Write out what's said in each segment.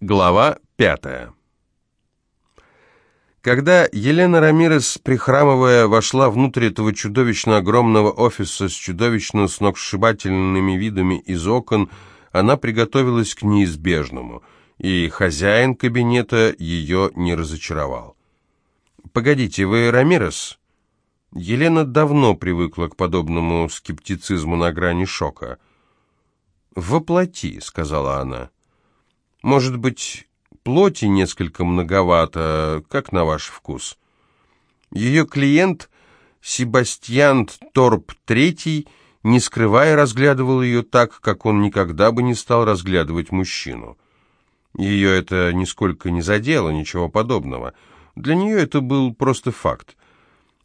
Глава пятая. Когда Елена Рамирес, прихрамывая, вошла внутрь этого чудовищно огромного офиса с чудовищно сногсшибательными видами из окон, она приготовилась к неизбежному, и хозяин кабинета ее не разочаровал. «Погодите, вы Рамирес?» Елена давно привыкла к подобному скептицизму на грани шока. «Воплоти», — сказала она. Может быть, плоти несколько многовато, как на ваш вкус? Ее клиент, Себастьян Торп III, не скрывая, разглядывал ее так, как он никогда бы не стал разглядывать мужчину. Ее это нисколько не задело, ничего подобного. Для нее это был просто факт.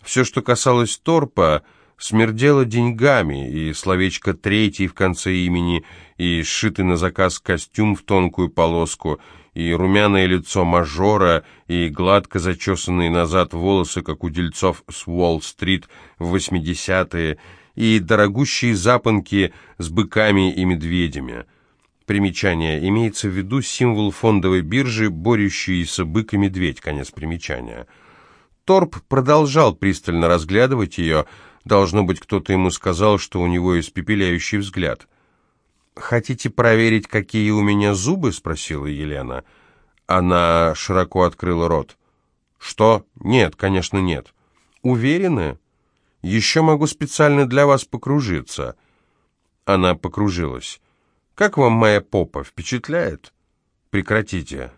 Все, что касалось Торпа, смердело деньгами, и словечко «третий» в конце имени, и сшитый на заказ костюм в тонкую полоску, и румяное лицо мажора, и гладко зачесанные назад волосы, как у дельцов с Уолл-стрит в восьмидесятые, и дорогущие запонки с быками и медведями. Примечание. Имеется в виду символ фондовой биржи, борющийся бык и медведь. Конец примечания. Торп продолжал пристально разглядывать ее, Должно быть, кто-то ему сказал, что у него испепеляющий взгляд. «Хотите проверить, какие у меня зубы?» — спросила Елена. Она широко открыла рот. «Что? Нет, конечно, нет». «Уверены? Еще могу специально для вас покружиться». Она покружилась. «Как вам моя попа? Впечатляет?» «Прекратите».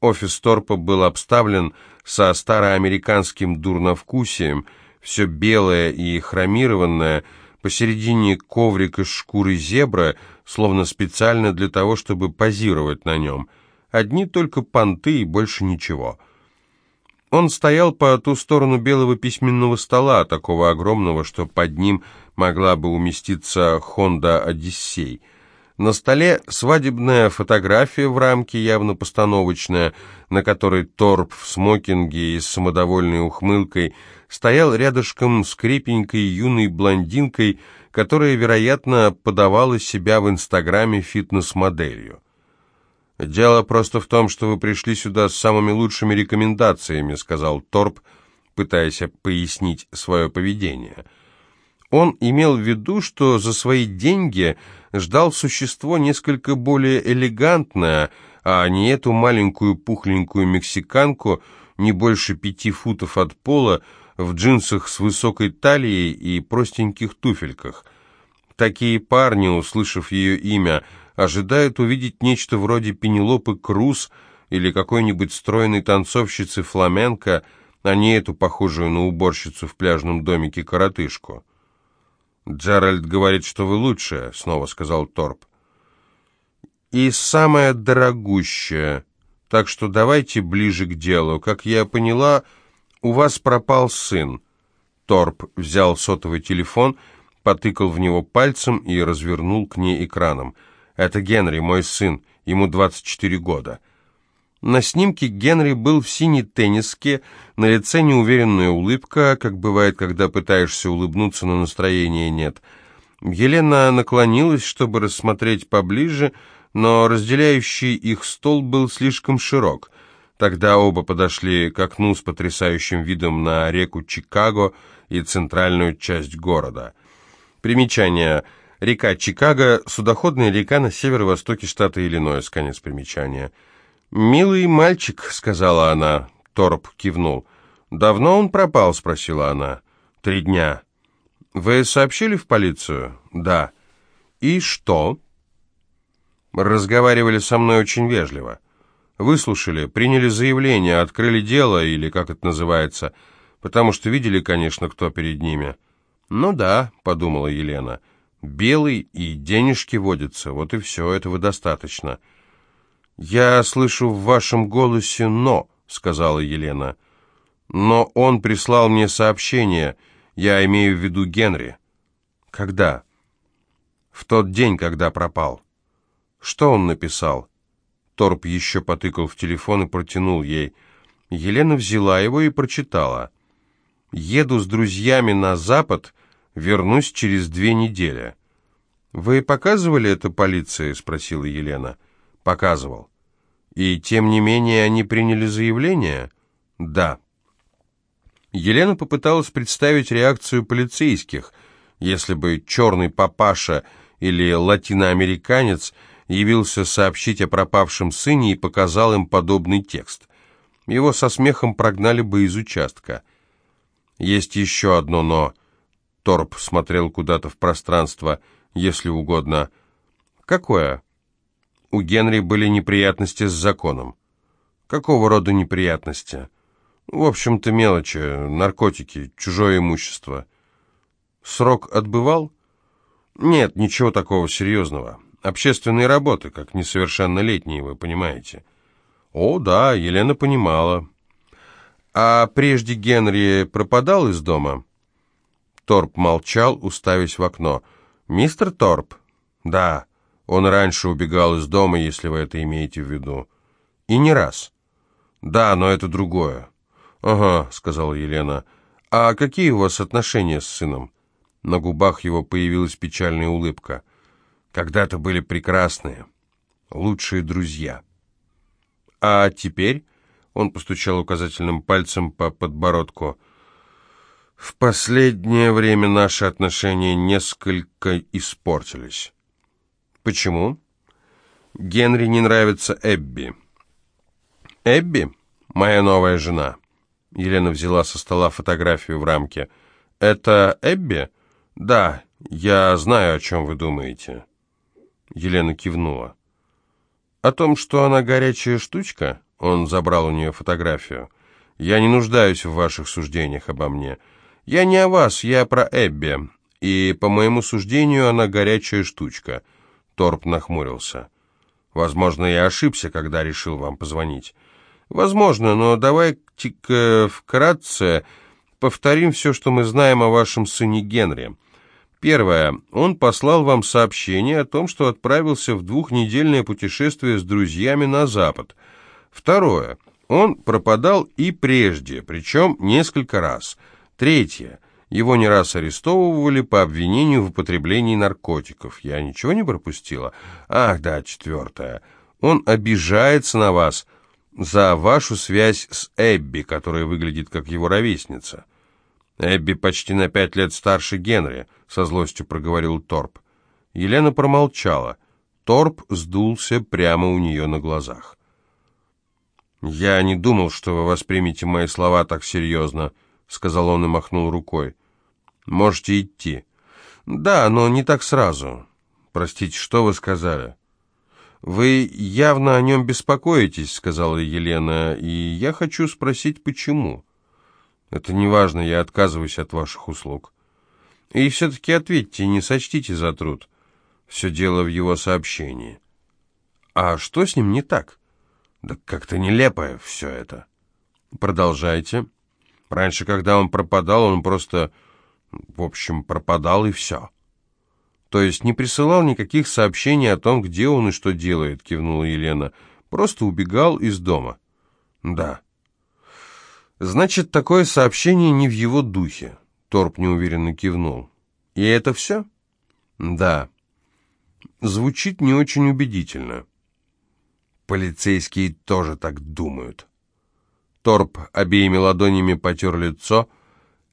Офис Торпа был обставлен со староамериканским дурновкусием, все белое и хромированное, посередине коврик из шкуры зебра, словно специально для того, чтобы позировать на нем. Одни только понты и больше ничего. Он стоял по ту сторону белого письменного стола, такого огромного, что под ним могла бы уместиться «Хонда Одиссей». На столе свадебная фотография в рамке, явно постановочная, на которой торп в смокинге и с самодовольной ухмылкой – стоял рядышком с крепенькой юной блондинкой, которая, вероятно, подавала себя в Инстаграме фитнес-моделью. «Дело просто в том, что вы пришли сюда с самыми лучшими рекомендациями», сказал Торп, пытаясь пояснить свое поведение. Он имел в виду, что за свои деньги ждал существо несколько более элегантное, а не эту маленькую пухленькую мексиканку, не больше пяти футов от пола, в джинсах с высокой талией и простеньких туфельках. Такие парни, услышав ее имя, ожидают увидеть нечто вроде Пенелопы Круз или какой-нибудь стройной танцовщицы фламенко, а не эту похожую на уборщицу в пляжном домике коротышку. «Джеральд говорит, что вы лучшая», — снова сказал Торп. «И самая дорогущая. Так что давайте ближе к делу. Как я поняла, «У вас пропал сын». Торп взял сотовый телефон, потыкал в него пальцем и развернул к ней экраном. «Это Генри, мой сын, ему 24 года». На снимке Генри был в синей тенниске, на лице неуверенная улыбка, как бывает, когда пытаешься улыбнуться, но настроения нет. Елена наклонилась, чтобы рассмотреть поближе, но разделяющий их стол был слишком широк. Тогда оба подошли к окну с потрясающим видом на реку Чикаго и центральную часть города. Примечание. Река Чикаго – судоходная река на северо-востоке штата Иллинойс. Конец примечания. «Милый мальчик», — сказала она. Торп кивнул. «Давно он пропал?» — спросила она. «Три дня». «Вы сообщили в полицию?» «Да». «И что?» Разговаривали со мной очень вежливо. Выслушали, приняли заявление, открыли дело, или как это называется, потому что видели, конечно, кто перед ними. «Ну да», — подумала Елена, — «белый и денежки водятся, вот и все, этого достаточно». «Я слышу в вашем голосе «но», — сказала Елена. «Но он прислал мне сообщение, я имею в виду Генри». «Когда?» «В тот день, когда пропал». «Что он написал?» Торп еще потыкал в телефон и протянул ей. Елена взяла его и прочитала. «Еду с друзьями на запад, вернусь через две недели». «Вы показывали это полиции?» — спросила Елена. «Показывал». И тем не менее они приняли заявление? Да. Елена попыталась представить реакцию полицейских, если бы черный папаша или латиноамериканец явился сообщить о пропавшем сыне и показал им подобный текст. Его со смехом прогнали бы из участка. Есть еще одно «но». Торп смотрел куда-то в пространство, если угодно. Какое? У Генри были неприятности с законом. Какого рода неприятности? В общем-то мелочи, наркотики, чужое имущество. Срок отбывал? Нет, ничего такого серьезного. Общественные работы, как несовершеннолетние, вы понимаете. О, да, Елена понимала. А прежде Генри пропадал из дома? Торп молчал, уставясь в окно. «Мистер Торп?» «Да, он раньше убегал из дома, если вы это имеете в виду». «И не раз». «Да, но это другое». «Ага», — сказала Елена. «А какие у вас отношения с сыном?» На губах его появилась печальная улыбка. «Когда-то были прекрасные, лучшие друзья». «А теперь?» — он постучал указательным пальцем по подбородку. В последнее время наши отношения несколько испортились. Почему? Генри не нравится Эбби. Эбби? Моя новая жена. Елена взяла со стола фотографию в рамке. Это Эбби? Да, я знаю, о чем вы думаете. Елена кивнула. О том, что она горячая штучка? Он забрал у нее фотографию. Я не нуждаюсь в ваших суждениях обо мне. «Я не о вас, я про Эбби. И, по моему суждению, она горячая штучка». Торп нахмурился. «Возможно, я ошибся, когда решил вам позвонить». «Возможно, но давайте-ка вкратце повторим все, что мы знаем о вашем сыне Генри». Первое. Он послал вам сообщение о том, что отправился в двухнедельное путешествие с друзьями на Запад. Второе. Он пропадал и прежде, причем несколько раз – Третье. Его не раз арестовывали по обвинению в употреблении наркотиков. Я ничего не пропустила? Ах, да, четвертое. Он обижается на вас за вашу связь с Эбби, которая выглядит как его ровесница. Эбби почти на пять лет старше Генри, со злостью проговорил Торп. Елена промолчала. Торп сдулся прямо у нее на глазах. «Я не думал, что вы воспримете мои слова так серьезно», — сказал он и махнул рукой. «Можете идти». «Да, но не так сразу». «Простите, что вы сказали?» «Вы явно о нем беспокоитесь», — сказала Елена, — «и я хочу спросить, почему». «Это не важно, я отказываюсь от ваших услуг». «И все-таки ответьте, не сочтите за труд. Все дело в его сообщении». «А что с ним не так?» «Да как-то нелепое все это». «Продолжайте». Раньше, когда он пропадал, он просто, в общем, пропадал и все. То есть не присылал никаких сообщений о том, где он и что делает, кивнула Елена. Просто убегал из дома. Да. Значит, такое сообщение не в его духе. Торп неуверенно кивнул. И это все? Да. Звучит не очень убедительно. Полицейские тоже так думают. Торп обеими ладонями потер лицо.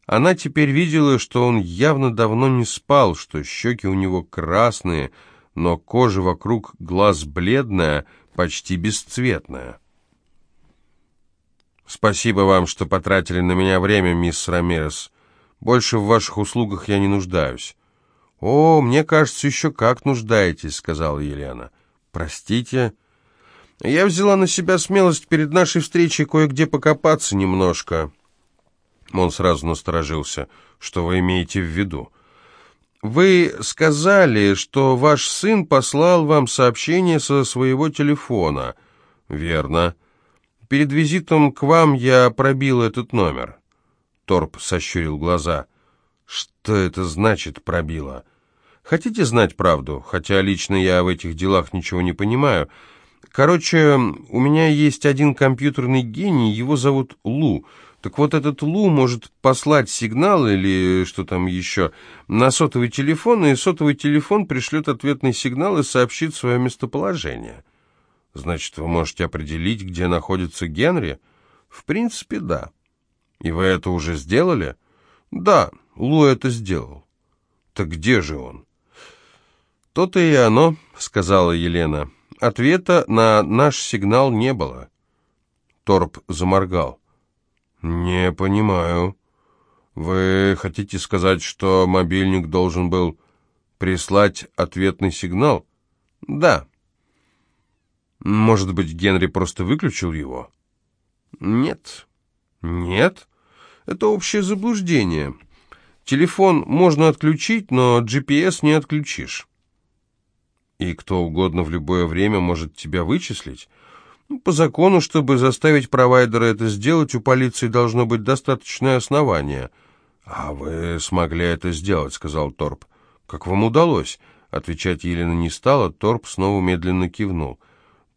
Она теперь видела, что он явно давно не спал, что щеки у него красные, но кожа вокруг глаз бледная, почти бесцветная. «Спасибо вам, что потратили на меня время, мисс Рамирес. Больше в ваших услугах я не нуждаюсь». «О, мне кажется, еще как нуждаетесь», — сказала Елена. «Простите». Я взяла на себя смелость перед нашей встречей кое-где покопаться немножко. Он сразу насторожился. Что вы имеете в виду? Вы сказали, что ваш сын послал вам сообщение со своего телефона. Верно. Перед визитом к вам я пробил этот номер. Торп сощурил глаза. Что это значит пробила? Хотите знать правду? Хотя лично я в этих делах ничего не понимаю. Короче, у меня есть один компьютерный гений, его зовут Лу. Так вот этот Лу может послать сигнал или что там еще на сотовый телефон, и сотовый телефон пришлет ответный сигнал и сообщит свое местоположение. Значит, вы можете определить, где находится Генри? В принципе, да. И вы это уже сделали? Да, Лу это сделал. Так где же он? То-то и оно, сказала Елена. Ответа на наш сигнал не было. Торп заморгал. «Не понимаю. Вы хотите сказать, что мобильник должен был прислать ответный сигнал?» «Да». «Может быть, Генри просто выключил его?» «Нет». «Нет? Это общее заблуждение. Телефон можно отключить, но GPS не отключишь». «И кто угодно в любое время может тебя вычислить?» Ну, по закону, чтобы заставить провайдера это сделать, у полиции должно быть достаточное основание. «А вы смогли это сделать», — сказал Торп. «Как вам удалось?» Отвечать Елена не стала, Торп снова медленно кивнул.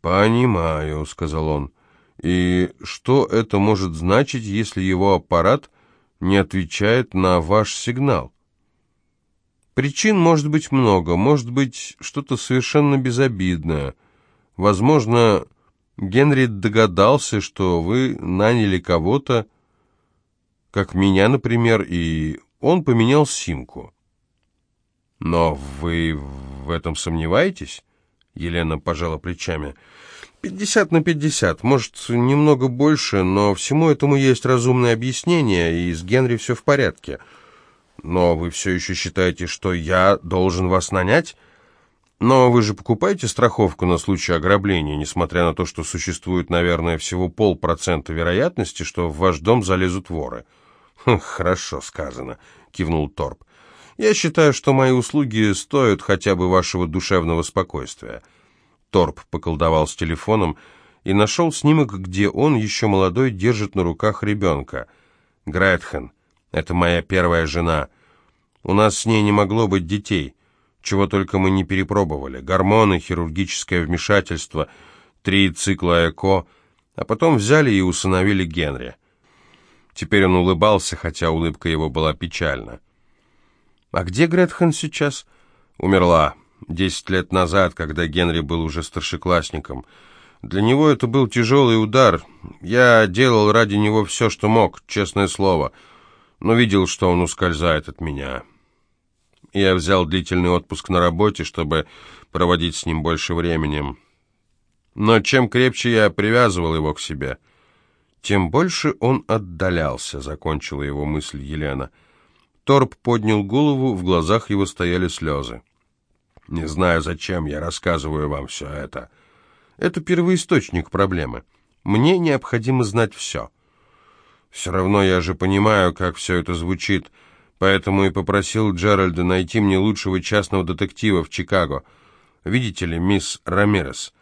«Понимаю», — сказал он. «И что это может значить, если его аппарат не отвечает на ваш сигнал?» «Причин может быть много, может быть что-то совершенно безобидное. Возможно, Генри догадался, что вы наняли кого-то, как меня, например, и он поменял симку. Но вы в этом сомневаетесь? Елена пожала плечами. Пятьдесят на пятьдесят, может, немного больше, но всему этому есть разумное объяснение, и с Генри все в порядке. Но вы все еще считаете, что я должен вас нанять? Но вы же покупаете страховку на случай ограбления, несмотря на то, что существует, наверное, всего полпроцента вероятности, что в ваш дом залезут воры. «Хм, «Хорошо сказано», — кивнул Торп. «Я считаю, что мои услуги стоят хотя бы вашего душевного спокойствия». Торп поколдовал с телефоном и нашел снимок, где он, еще молодой, держит на руках ребенка. «Гретхен, это моя первая жена. У нас с ней не могло быть детей» чего только мы не перепробовали. Гормоны, хирургическое вмешательство, три цикла ЭКО, а потом взяли и усыновили Генри. Теперь он улыбался, хотя улыбка его была печальна. «А где Гретхен сейчас?» «Умерла. Десять лет назад, когда Генри был уже старшеклассником. Для него это был тяжелый удар. Я делал ради него все, что мог, честное слово, но видел, что он ускользает от меня». Я взял длительный отпуск на работе, чтобы проводить с ним больше времени. Но чем крепче я привязывал его к себе, тем больше он отдалялся, закончила его мысль Елена. Торп поднял голову, в глазах его стояли слезы. «Не знаю, зачем я рассказываю вам все это. Это первоисточник проблемы. Мне необходимо знать все. Все равно я же понимаю, как все это звучит». Поэтому и попросил Джеральда найти мне лучшего частного детектива в Чикаго. Видите ли, мисс Рамирес,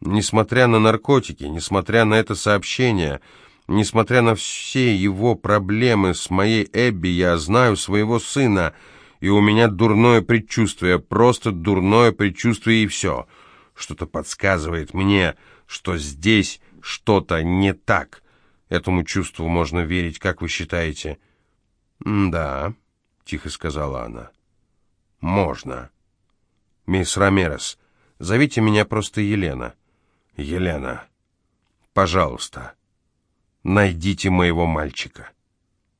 несмотря на наркотики, несмотря на это сообщение, несмотря на все его проблемы с моей Эбби, я знаю своего сына, и у меня дурное предчувствие, просто дурное предчувствие и все. Что-то подсказывает мне, что здесь что-то не так. Этому чувству можно верить, как вы считаете?» «Да», — тихо сказала она. «Можно. Мисс Рамерес, зовите меня просто Елена. Елена, пожалуйста, найдите моего мальчика».